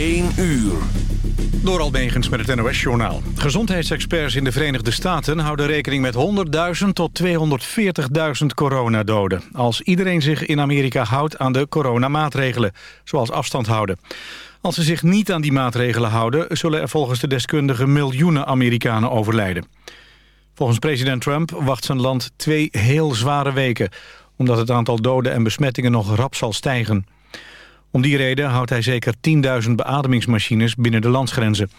1 uur. Door Almegens met het NOS-journaal. Gezondheidsexperts in de Verenigde Staten houden rekening met 100.000 tot 240.000 coronadoden. Als iedereen zich in Amerika houdt aan de coronamaatregelen, zoals afstand houden. Als ze zich niet aan die maatregelen houden... zullen er volgens de deskundigen miljoenen Amerikanen overlijden. Volgens president Trump wacht zijn land twee heel zware weken... omdat het aantal doden en besmettingen nog rap zal stijgen. Om die reden houdt hij zeker 10.000 beademingsmachines binnen de landsgrenzen.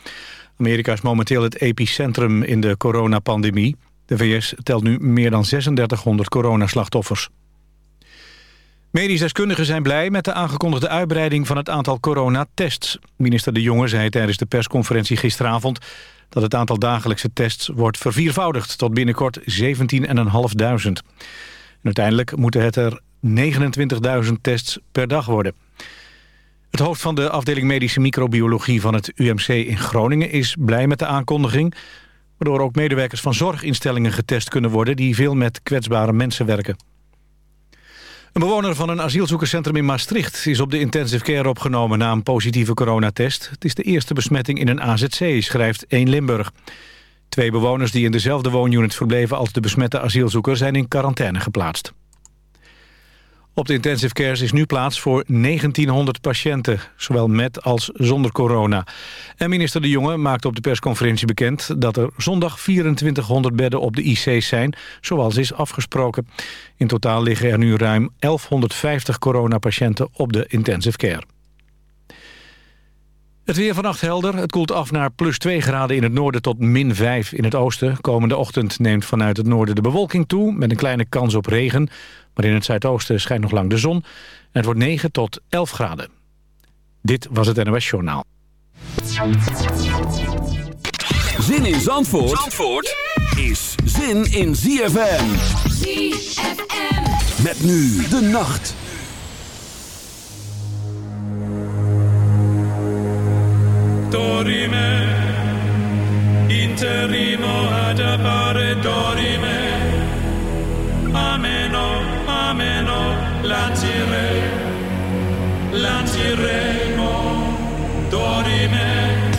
Amerika is momenteel het epicentrum in de coronapandemie. De VS telt nu meer dan 3600 coronaslachtoffers. Medisch deskundigen zijn blij met de aangekondigde uitbreiding van het aantal coronatests. Minister De Jonge zei tijdens de persconferentie gisteravond dat het aantal dagelijkse tests wordt verviervoudigd tot binnenkort 17.500. Uiteindelijk moeten het er 29.000 tests per dag worden. Het hoofd van de afdeling medische microbiologie van het UMC in Groningen is blij met de aankondiging, waardoor ook medewerkers van zorginstellingen getest kunnen worden die veel met kwetsbare mensen werken. Een bewoner van een asielzoekerscentrum in Maastricht is op de intensive care opgenomen na een positieve coronatest. Het is de eerste besmetting in een AZC, schrijft 1 Limburg. Twee bewoners die in dezelfde woonunit verbleven als de besmette asielzoeker zijn in quarantaine geplaatst. Op de intensive cares is nu plaats voor 1900 patiënten, zowel met als zonder corona. En minister De Jonge maakte op de persconferentie bekend dat er zondag 2400 bedden op de IC's zijn, zoals is afgesproken. In totaal liggen er nu ruim 1150 coronapatiënten op de intensive care. Het weer vannacht helder. Het koelt af naar plus 2 graden in het noorden tot min 5 in het oosten. Komende ochtend neemt vanuit het noorden de bewolking toe... met een kleine kans op regen. Maar in het zuidoosten schijnt nog lang de zon. En het wordt 9 tot 11 graden. Dit was het NOS Journaal. Zin in Zandvoort, Zandvoort is zin in ZFM. ZFM. Met nu de nacht. Dorime, interimo ad appare dorime. Ameno, ameno, lancire, lanciremo, dorime.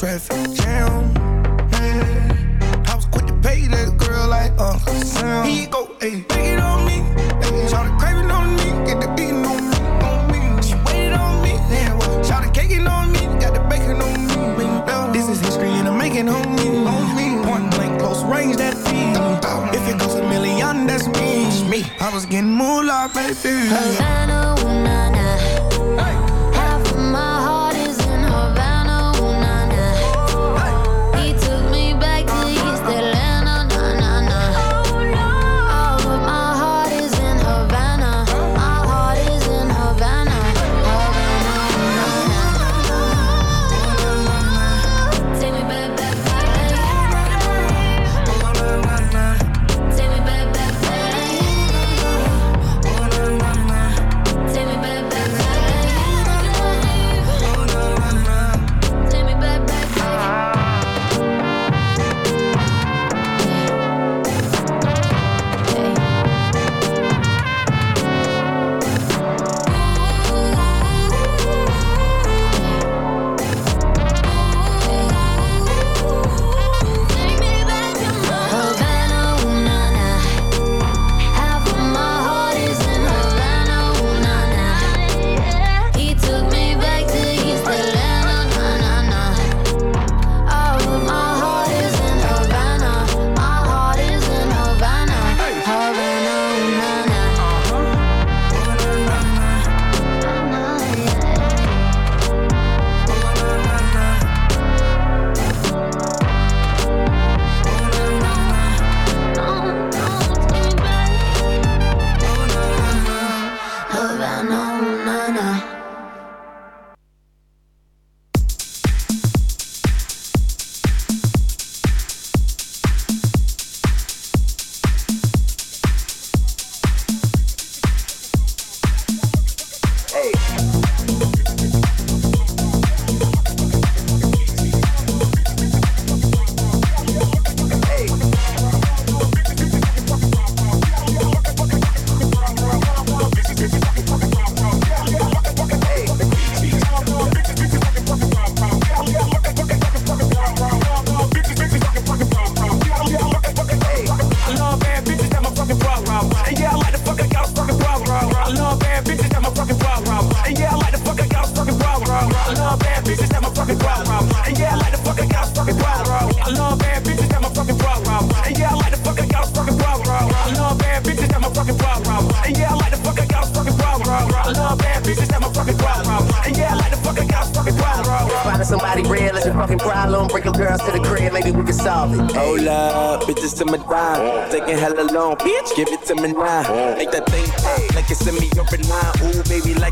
traffic jam. Man. I was quick to pay that girl like Uncle Sam. He go, ayy, take it on me. Ayy, try to crave it on me, get the beating on me, on me. She waited on me, yeah, well, try to cake it on me, got the bacon on me. Man. This is history and I'm making on me, on me. Point blank, close range, that feed. If it goes a million, that's me. me. I was getting moolah, baby. Havana.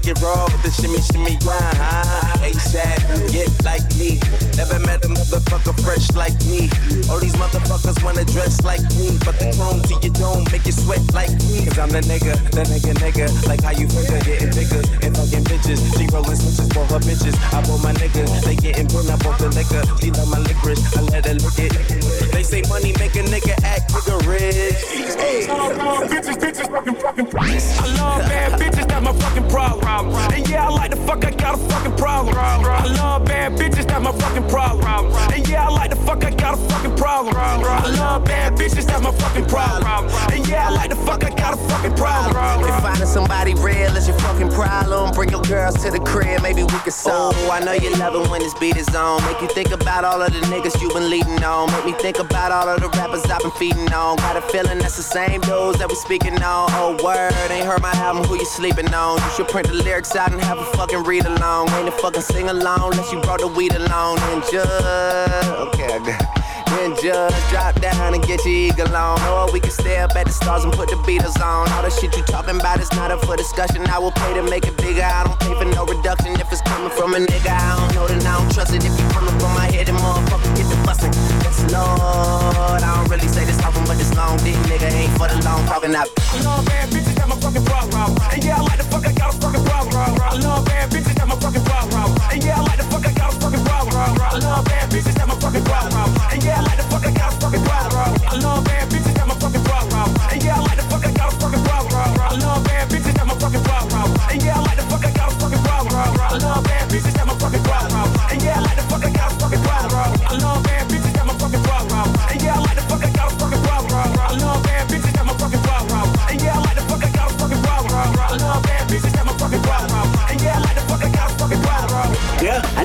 It raw with the shimmy, shimmy, grind. ASAP, get like me. Never met a motherfucker fresh like me. All these motherfuckers wanna dress like me. But the chrome to your dome make you sweat like me. Cause I'm the nigga, the nigga, nigga. Like how you figure, getting bigger and fucking bitches. She rolling switches for her bitches. I bought my niggas, they getting burned up off the liquor. She love my licorice, I let her lick it. They say money make a nigga act nigga rich. Hey. bitches, bitches, fucking, fucking I love bad bitches, that's my fucking problem. And yeah, I like the fuck, I got a fucking problem. I love bad bitches, that's my fucking problem. And yeah, I like the fuck, I got a fucking problem. I love bad bitches, that's my fucking problem. And yeah, I like the fuck, I got a fucking problem. If finding somebody real is your fucking problem, bring your girls to the crib, maybe we can solve. Oh, I know you love it when this beat is on. Make you think about all of the niggas you been leading on. Make me think about all of the rappers I've been feeding on. Got a feeling that's the same dudes that we speaking on. Oh, word, ain't heard my album, who you sleeping on? You should print the lyrics out and have a fucking read along. Ain't a fucking sing along unless you brought the weed along. And just, okay, I got then just drop down and get your eagle on. Or we can stay up at the stars and put the Beatles on. All the shit you talking about is not up for discussion. I will pay to make it bigger. I don't pay for no reduction if it's coming from a nigga. I don't know then I don't trust it. If you coming from my head, then motherfucker get the bustin'. Yes, Lord. I don't really say this often, but this long dick nigga ain't for the long talking. I love bad bitches, got. And yeah, I like the fuck, I got a fucking problem. I love bad bitches, got my fucking problem. And yeah, I like the fuck, I got a fucking problem. I love bad bitches, got my fucking problem. And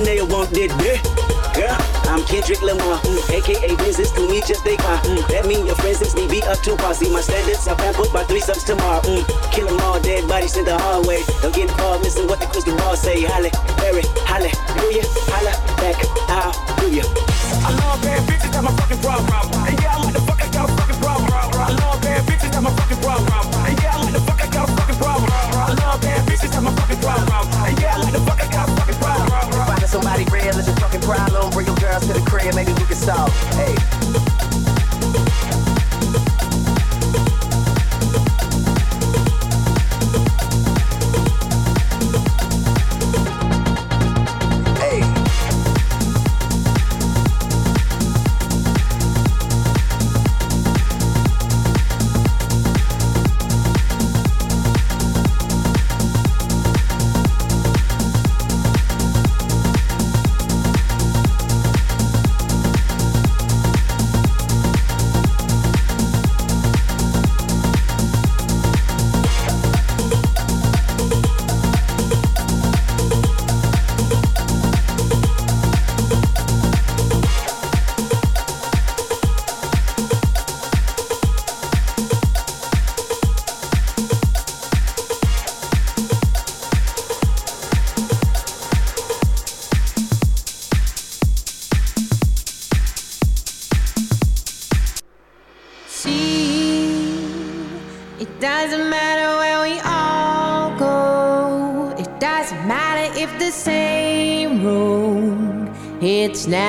You want that dick. Yeah, I'm Kendrick Lamar, mm, aka business to me just they car. Mm, that mean your friends since me be up to posse. My standards and put my three subs tomorrow. Mm, kill them all, dead bodies in the hallway. Don't get involved, missing what the crystal ball say. Halle, Berry, hallelujah, holla back, hallelujah. I love bad bitches, that's my fucking problem. And yeah, I like the fuck, I got a fucking problem. I love bad bitches, that's my fucking problem. Crib, maybe we can solve. Hey.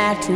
It's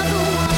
another one.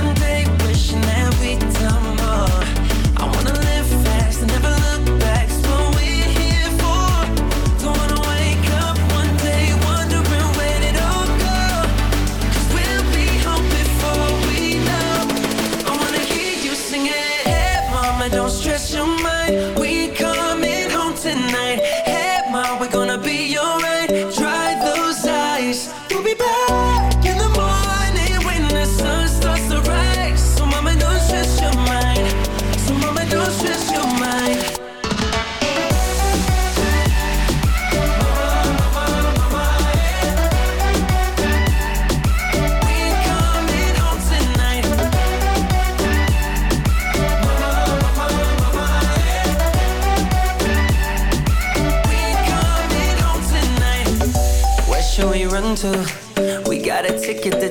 mind.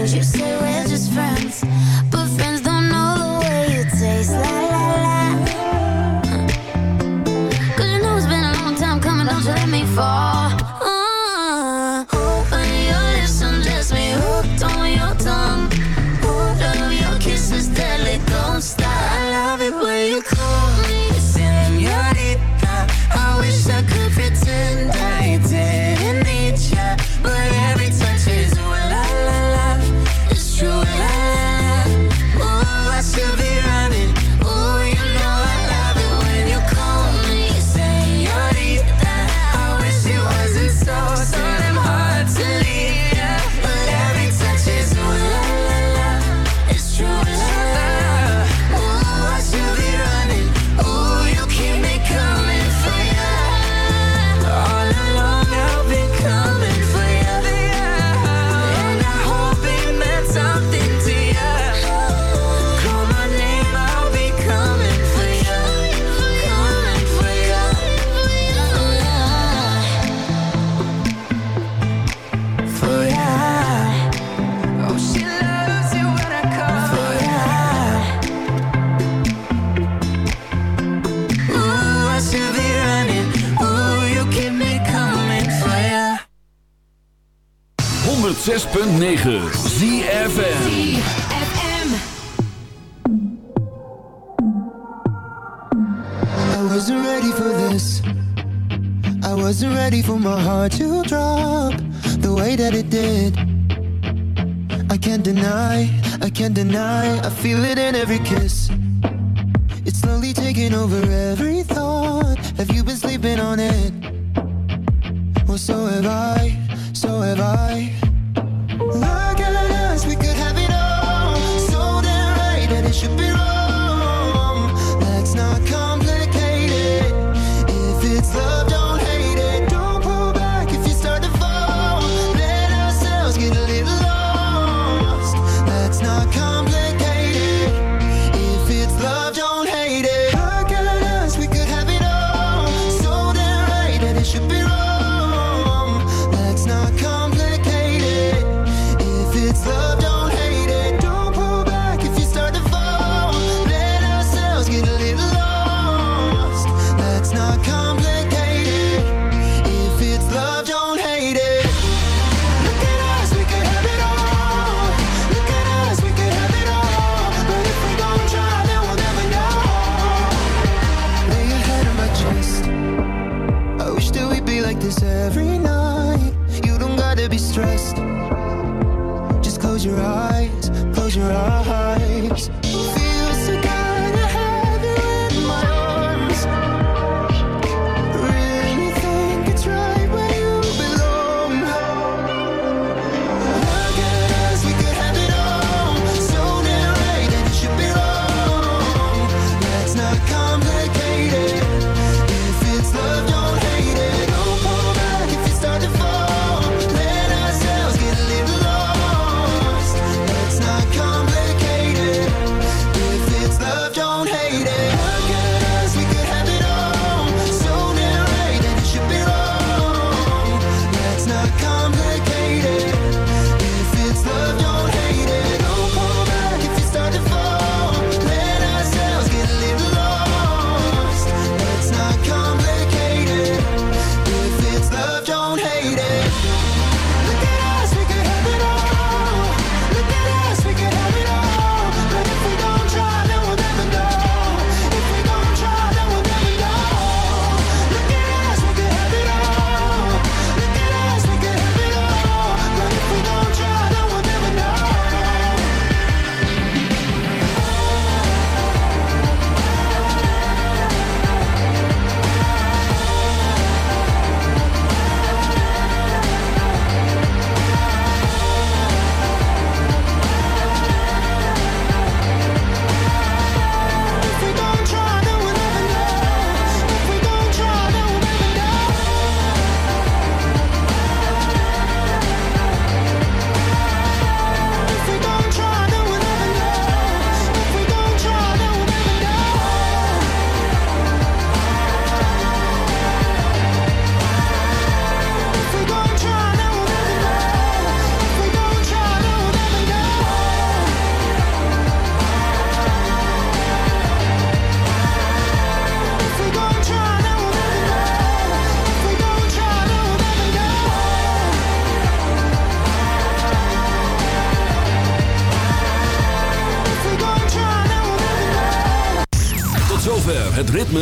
Cause you say. thinking over every thought. Have you been sleeping on it? Well, so have I, so have I.